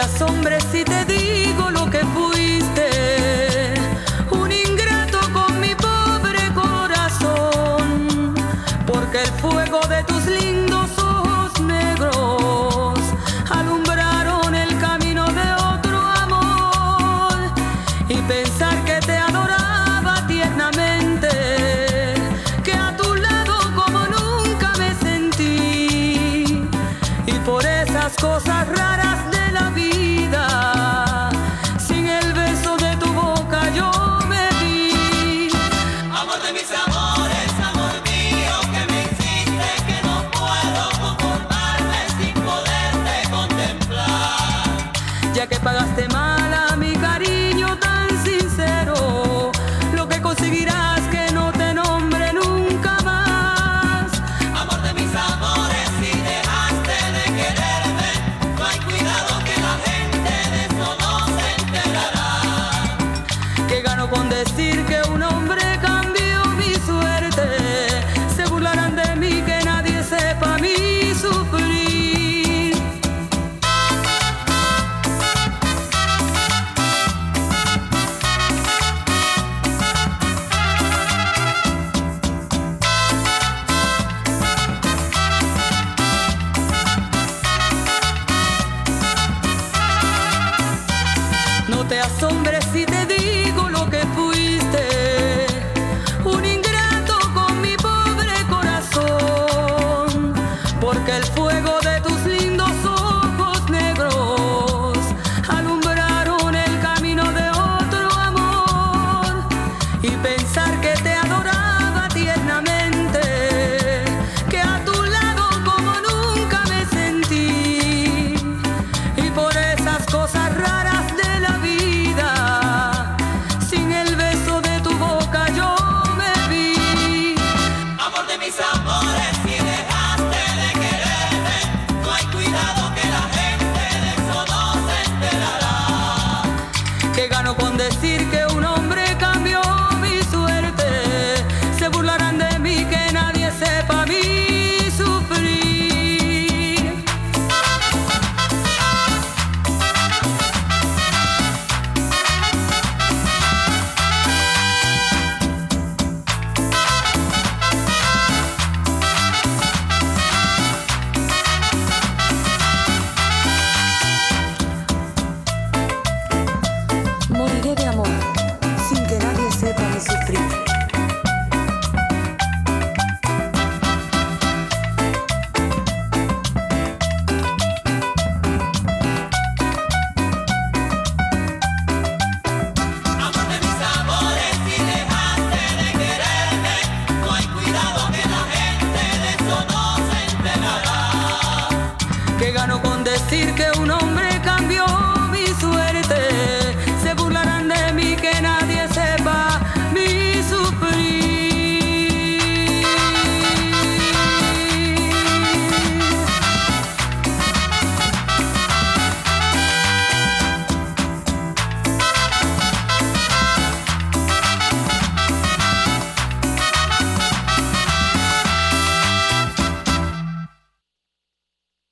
asombres si te digo lo que fuiste. Un ingrato con mi pobre corazón, porque el fuego de tus lindos ojos negros alumbraron el camino de otro amor. Y pensar que te adoraba tiernamente. que a tu lado como nunca me sentí y Por esas cosas ya que pagaste mal asombres si te digo lo que fuiste, un ingrato con mi pobre corazón, porque el fuego decir que un hombre cambió mi suerte, se burlarán de mí que nadie sepa decir que uno